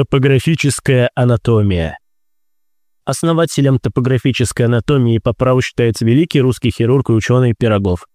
Топографическая анатомия. Основателем топографической анатомии по праву считается великий русский хирург и ученый Пирогов.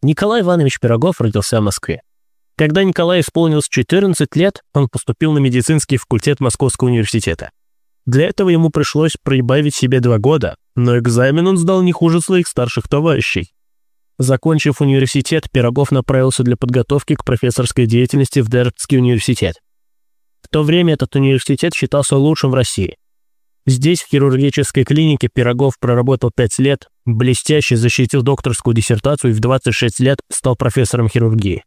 Николай Иванович Пирогов родился в Москве. Когда Николаю исполнилось 14 лет, он поступил на медицинский факультет Московского университета. Для этого ему пришлось прибавить себе два года, но экзамен он сдал не хуже своих старших товарищей. Закончив университет, Пирогов направился для подготовки к профессорской деятельности в Дербцкий университет. В то время этот университет считался лучшим в России. Здесь, в хирургической клинике, Пирогов проработал 5 лет, блестяще защитил докторскую диссертацию и в 26 лет стал профессором хирургии.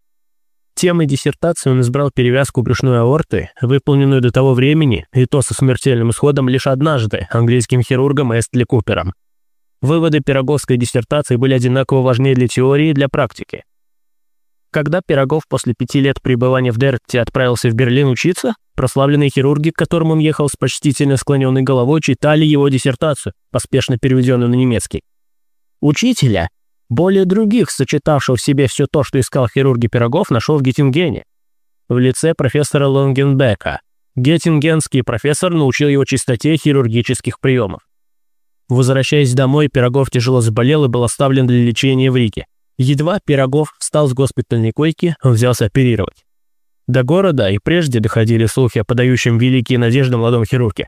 Темой диссертации он избрал перевязку брюшной аорты, выполненную до того времени, и то со смертельным исходом лишь однажды, английским хирургом Эстли Купером. Выводы пироговской диссертации были одинаково важны для теории и для практики. Когда Пирогов после пяти лет пребывания в Дерте отправился в Берлин учиться, прославленные хирурги, к которым он ехал с почтительно склоненной головой, читали его диссертацию, поспешно переведенную на немецкий. Учителя, более других, сочетавшего в себе все то, что искал хирурги Пирогов, нашел в Геттингене. В лице профессора Лонгенбека. Геттингенский профессор научил его чистоте хирургических приемов. Возвращаясь домой, Пирогов тяжело заболел и был оставлен для лечения в Риге. Едва Пирогов встал с госпитальной койки, он взялся оперировать. До города и прежде доходили слухи о подающем великие надежды молодом хирурге.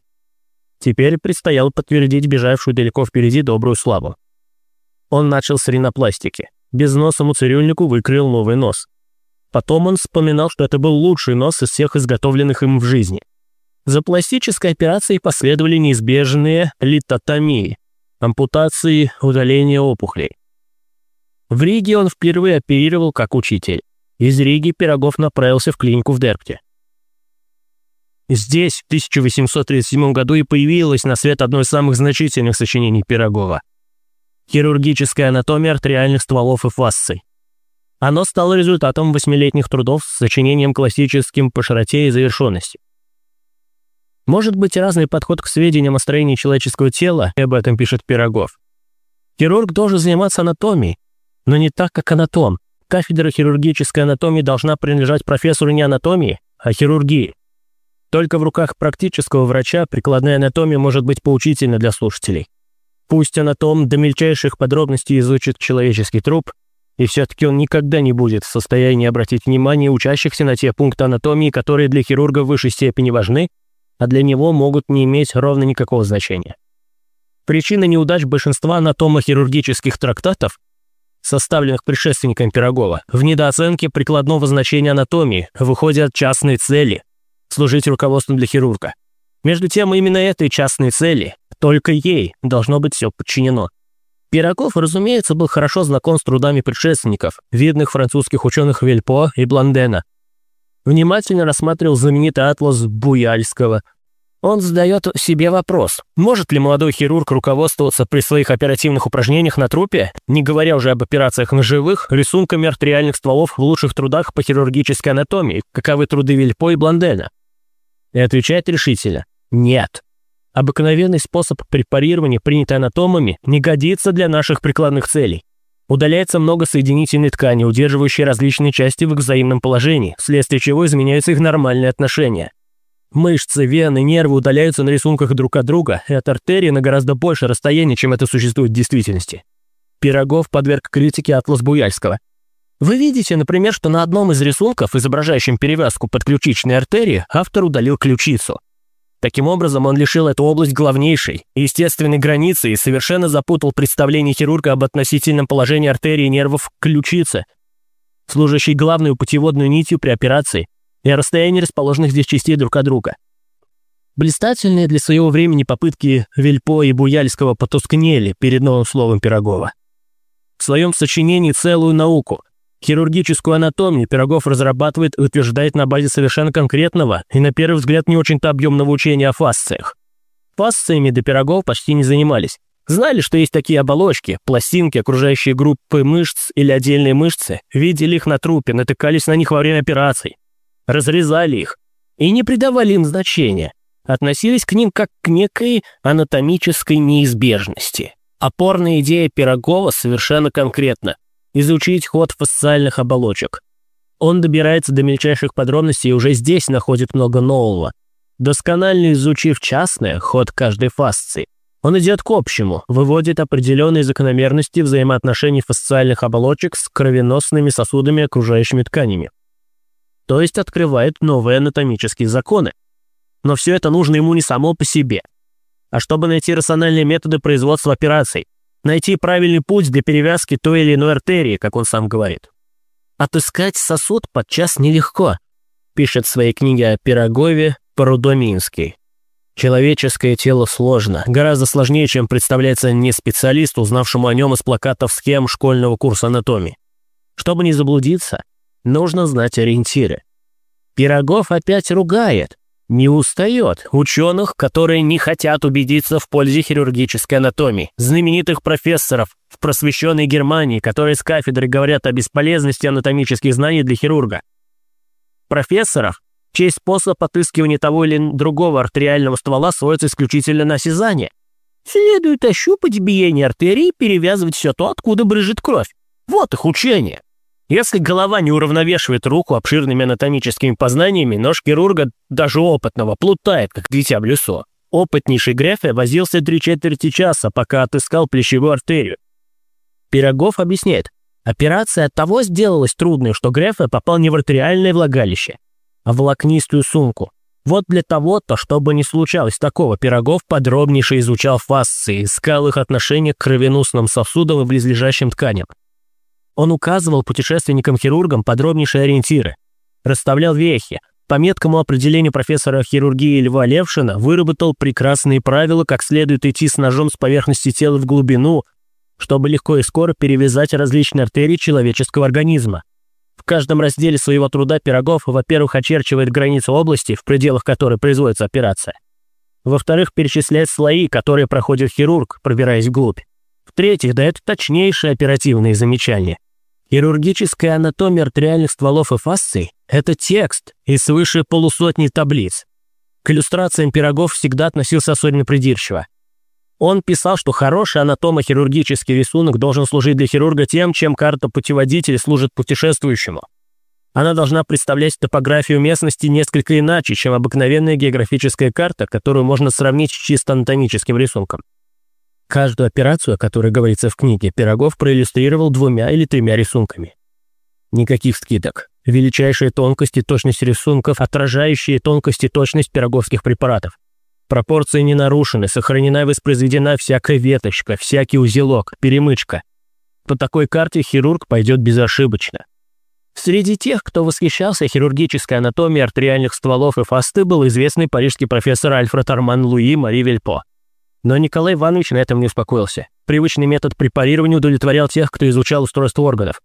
Теперь предстояло подтвердить бежавшую далеко впереди добрую славу. Он начал с ринопластики. Безносому цирюльнику выкрыл новый нос. Потом он вспоминал, что это был лучший нос из всех изготовленных им в жизни. За пластической операцией последовали неизбежные литотомии, ампутации, удаление опухолей. В Риге он впервые оперировал как учитель. Из Риги Пирогов направился в клинику в Дерпте. Здесь в 1837 году и появилось на свет одно из самых значительных сочинений Пирогова – «Хирургическая анатомия артериальных стволов и фасций». Оно стало результатом восьмилетних трудов с сочинением классическим по широте и завершенности. Может быть разный подход к сведениям о строении человеческого тела, и об этом пишет Пирогов. Хирург должен заниматься анатомией, но не так, как анатом. Кафедра хирургической анатомии должна принадлежать профессору не анатомии, а хирургии. Только в руках практического врача прикладная анатомия может быть поучительна для слушателей. Пусть анатом до мельчайших подробностей изучит человеческий труп, и все-таки он никогда не будет в состоянии обратить внимание учащихся на те пункты анатомии, которые для хирурга в высшей степени важны, а для него могут не иметь ровно никакого значения. Причина неудач большинства анатомо-хирургических трактатов составленных предшественником Пирогова, в недооценке прикладного значения анатомии, в частной цели – служить руководством для хирурга. Между тем, именно этой частной цели, только ей, должно быть все подчинено. Пирогов, разумеется, был хорошо знаком с трудами предшественников, видных французских ученых Вельпо и Бландена. Внимательно рассматривал знаменитый атлас Буяльского – он задает себе вопрос, может ли молодой хирург руководствоваться при своих оперативных упражнениях на трупе, не говоря уже об операциях на живых, рисунками артериальных стволов в лучших трудах по хирургической анатомии, каковы труды Вильпо и Бландена? И отвечает решительно – нет. Обыкновенный способ препарирования, принятый анатомами, не годится для наших прикладных целей. Удаляется много соединительной ткани, удерживающей различные части в их взаимном положении, вследствие чего изменяются их нормальные отношения. Мышцы, вены, нервы удаляются на рисунках друг от друга и от артерии на гораздо больше расстояние, чем это существует в действительности. Пирогов подверг критике Атлас Буяльского. Вы видите, например, что на одном из рисунков, изображающем перевязку подключичной артерии, автор удалил ключицу. Таким образом, он лишил эту область главнейшей, естественной границы и совершенно запутал представление хирурга об относительном положении артерии и нервов к ключице, служащей главной путеводной нитью при операции – и расстояние расположенных здесь частей друг от друга. Блистательные для своего времени попытки Вельпо и Буяльского потускнели перед новым словом Пирогова. В своем сочинении целую науку, хирургическую анатомию, Пирогов разрабатывает и утверждает на базе совершенно конкретного и, на первый взгляд, не очень-то объемного учения о фасциях. Фасциями до Пирогов почти не занимались. Знали, что есть такие оболочки, пластинки, окружающие группы мышц или отдельные мышцы, видели их на трупе, натыкались на них во время операций разрезали их и не придавали им значения, относились к ним как к некой анатомической неизбежности. Опорная идея Пирогова совершенно конкретна – изучить ход фасциальных оболочек. Он добирается до мельчайших подробностей и уже здесь находит много нового. Досконально изучив частное, ход каждой фасции, он идет к общему, выводит определенные закономерности взаимоотношений фасциальных оболочек с кровеносными сосудами окружающими тканями. То есть открывает новые анатомические законы. Но все это нужно ему не само по себе, а чтобы найти рациональные методы производства операций, найти правильный путь для перевязки той или иной артерии, как он сам говорит. Отыскать сосуд подчас нелегко, пишет в своей книге о Пирогове Порудоминский. Человеческое тело сложно, гораздо сложнее, чем представляется не специалисту, узнавшему о нем из плакатов схем школьного курса анатомии. Чтобы не заблудиться, нужно знать ориентиры. Пирогов опять ругает, не устает ученых, которые не хотят убедиться в пользе хирургической анатомии, знаменитых профессоров в просвещенной Германии, которые с кафедры говорят о бесполезности анатомических знаний для хирурга. Профессоров, чей способ отыскивания того или другого артериального ствола сводится исключительно на осязание. Следует ощупать биение артерии и перевязывать все то, откуда брыжет кровь. Вот их учение. Если голова не уравновешивает руку обширными анатомическими познаниями, нож хирурга, даже опытного, плутает, как дитя в лесу. Опытнейший Грефе возился три четверти часа, пока отыскал плечевую артерию. Пирогов объясняет, операция от того сделалась трудной, что Грефе попал не в артериальное влагалище, в волокнистую сумку. Вот для того-то, чтобы не случалось такого, Пирогов подробнейше изучал фасции, искал их отношение к кровеносным сосудам и близлежащим тканям. Он указывал путешественникам-хирургам подробнейшие ориентиры, расставлял вехи, по меткому определению профессора хирургии Льва Левшина выработал прекрасные правила, как следует идти с ножом с поверхности тела в глубину, чтобы легко и скоро перевязать различные артерии человеческого организма. В каждом разделе своего труда Пирогов, во-первых, очерчивает границу области, в пределах которой производится операция. Во-вторых, перечисляет слои, которые проходит хирург, пробираясь вглубь. В-третьих, дает точнейшие оперативные замечания. Хирургическая анатомия артериальных стволов и фасций – это текст из свыше полусотни таблиц. К иллюстрациям пирогов всегда относился особенно придирчиво. Он писал, что хороший анатомо-хирургический рисунок должен служить для хирурга тем, чем карта путеводителя служит путешествующему. Она должна представлять топографию местности несколько иначе, чем обыкновенная географическая карта, которую можно сравнить с чисто анатомическим рисунком. Каждую операцию, о которой говорится в книге, Пирогов проиллюстрировал двумя или тремя рисунками. Никаких скидок. Величайшие тонкости точность рисунков, отражающие тонкость и точность пироговских препаратов. Пропорции не нарушены, сохранена и воспроизведена всякая веточка, всякий узелок, перемычка. По такой карте хирург пойдет безошибочно. Среди тех, кто восхищался хирургической анатомией артериальных стволов и фасты, был известный парижский профессор Альфред Арман Луи Мари Вильпо. Но Николай Иванович на этом не успокоился. Привычный метод препарирования удовлетворял тех, кто изучал устройство органов.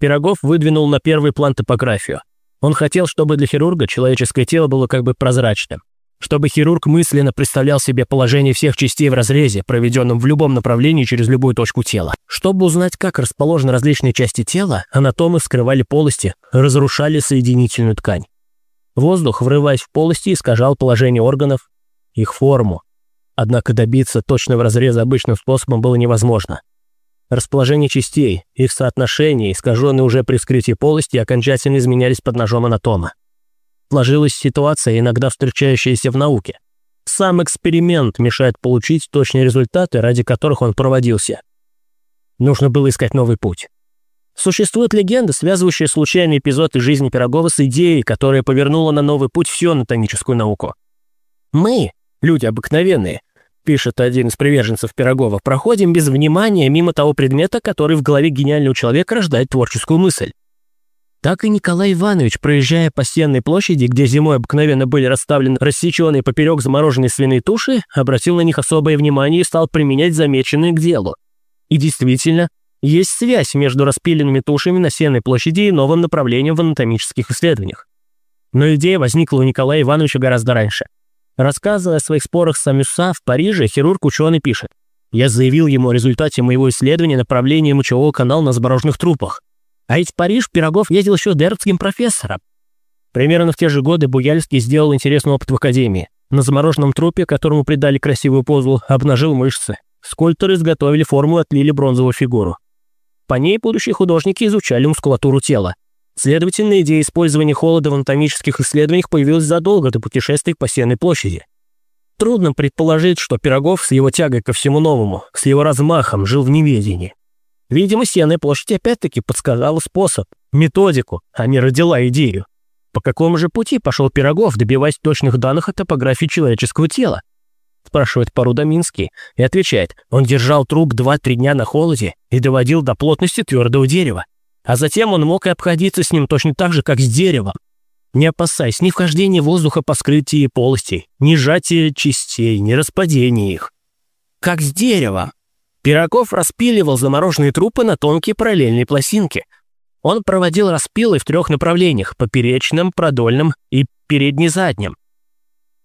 Пирогов выдвинул на первый план топографию. Он хотел, чтобы для хирурга человеческое тело было как бы прозрачным чтобы хирург мысленно представлял себе положение всех частей в разрезе, проведенном в любом направлении через любую точку тела. Чтобы узнать, как расположены различные части тела, анатомы вскрывали полости, разрушали соединительную ткань. Воздух, врываясь в полости, искажал положение органов, их форму. Однако добиться точного разреза обычным способом было невозможно. Расположение частей, их соотношение, искаженные уже при вскрытии полости, окончательно изменялись под ножом анатома сложилась ситуация, иногда встречающаяся в науке. Сам эксперимент мешает получить точные результаты, ради которых он проводился. Нужно было искать новый путь. Существует легенда, связывающая случайный эпизод из жизни Пирогова с идеей, которая повернула на новый путь всю анатомическую науку. «Мы, люди обыкновенные», — пишет один из приверженцев Пирогова, «проходим без внимания мимо того предмета, который в голове гениального человека рождает творческую мысль. Так и Николай Иванович, проезжая по Сенной площади, где зимой обыкновенно были расставлены рассеченные поперек замороженные свиные туши, обратил на них особое внимание и стал применять замеченные к делу. И действительно, есть связь между распиленными тушами на Сенной площади и новым направлением в анатомических исследованиях. Но идея возникла у Николая Ивановича гораздо раньше. Рассказывая о своих спорах с Амюса в Париже, хирург-ученый пишет. «Я заявил ему о результате моего исследования направления мочевого канала на замороженных трупах. А ведь в Париж Пирогов ездил еще дербским профессором. Примерно в те же годы Буяльский сделал интересный опыт в академии. На замороженном трупе, которому придали красивую позу, обнажил мышцы. Скульпторы изготовили форму и отлили бронзовую фигуру. По ней будущие художники изучали мускулатуру тела. Следовательно, идея использования холода в анатомических исследованиях появилась задолго до путешествий по Сенной площади. Трудно предположить, что Пирогов с его тягой ко всему новому, с его размахом, жил в неведении. Видимо, Сенная площадь опять-таки подсказала способ, методику, а не родила идею. По какому же пути пошел Пирогов, добиваясь точных данных о топографии человеческого тела? Спрашивает Парудаминский и отвечает, он держал труп 2-3 дня на холоде и доводил до плотности твердого дерева. А затем он мог и обходиться с ним точно так же, как с деревом. Не опасаясь ни вхождения воздуха по скрытии полостей, ни сжатия частей, ни распадения их. Как с деревом. Пирогов распиливал замороженные трупы на тонкие параллельные пластинки. Он проводил распилы в трех направлениях – поперечном, продольном и переднезаднем.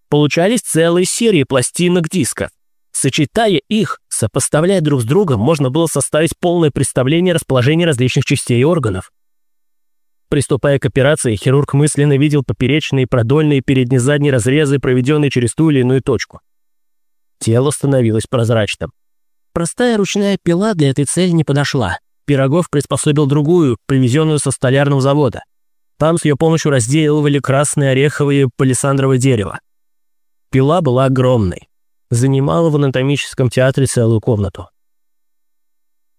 Получались целые серии пластинок диска. Сочетая их, сопоставляя друг с другом, можно было составить полное представление расположения различных частей органов. Приступая к операции, хирург мысленно видел поперечные, продольные, передне-задние разрезы, проведенные через ту или иную точку. Тело становилось прозрачным. Простая ручная пила для этой цели не подошла. Пирогов приспособил другую, привезенную со столярного завода. Там с ее помощью разделывали красное ореховое палисандровое дерево. Пила была огромной занимала в анатомическом театре целую комнату.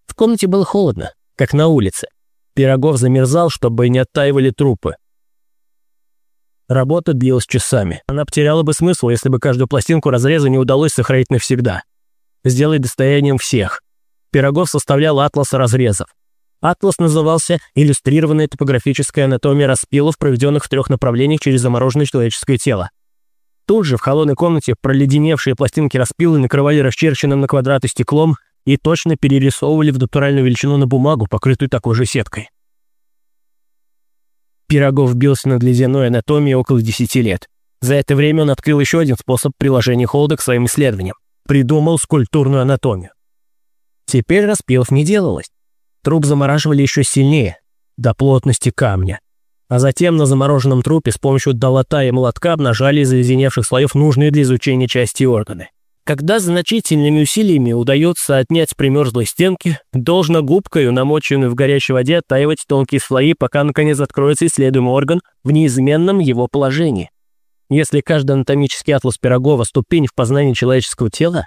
В комнате было холодно, как на улице. Пирогов замерзал, чтобы не оттаивали трупы. Работа длилась часами. Она потеряла бы смысл, если бы каждую пластинку разреза не удалось сохранить навсегда. Сделать достоянием всех. Пирогов составлял атлас разрезов. Атлас назывался «Иллюстрированная топографическая анатомия распилов, проведенных в трех направлениях через замороженное человеческое тело». Тут же в холодной комнате проледеневшие пластинки распилы накрывали расчерченным на квадраты стеклом и точно перерисовывали в натуральную величину на бумагу, покрытую такой же сеткой. Пирогов бился над ледяной анатомией около 10 лет. За это время он открыл еще один способ приложения холода к своим исследованиям. Придумал скульптурную анатомию. Теперь распилов не делалось. Труп замораживали еще сильнее, до плотности камня а затем на замороженном трупе с помощью долота и молотка обнажали из заледеневших слоев нужные для изучения части органы. Когда значительными усилиями удается отнять с примерзлой стенки, должно губкою, намоченную в горячей воде, оттаивать тонкие слои, пока наконец откроется исследуемый орган в неизменном его положении. Если каждый анатомический атлас Пирогова – ступень в познании человеческого тела,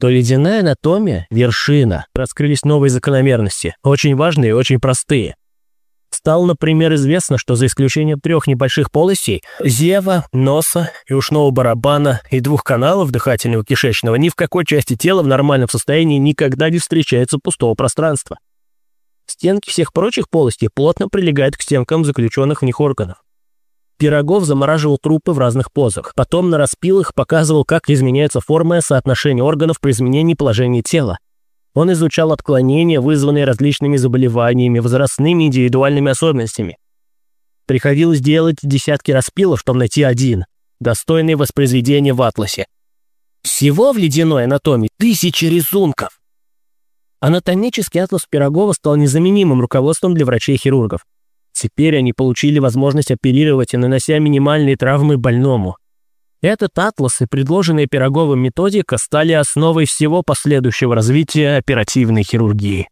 то ледяная анатомия – вершина. Раскрылись новые закономерности, очень важные и очень простые. Стало, например, известно, что за исключением трех небольших полостей – зева, носа и ушного барабана и двух каналов дыхательного кишечного ни в какой части тела в нормальном состоянии никогда не встречается пустого пространства. Стенки всех прочих полостей плотно прилегают к стенкам заключенных в них органов. Пирогов замораживал трупы в разных позах. Потом на распилах показывал, как изменяется форма и соотношение органов при изменении положения тела. Он изучал отклонения, вызванные различными заболеваниями, возрастными индивидуальными особенностями. Приходилось делать десятки распилов, чтобы найти один, достойный воспроизведения в атласе. Всего в ледяной анатомии тысячи рисунков. Анатомический атлас Пирогова стал незаменимым руководством для врачей-хирургов. Теперь они получили возможность оперировать и нанося минимальные травмы больному. Этот атлас и предложенная Пироговым методика стали основой всего последующего развития оперативной хирургии.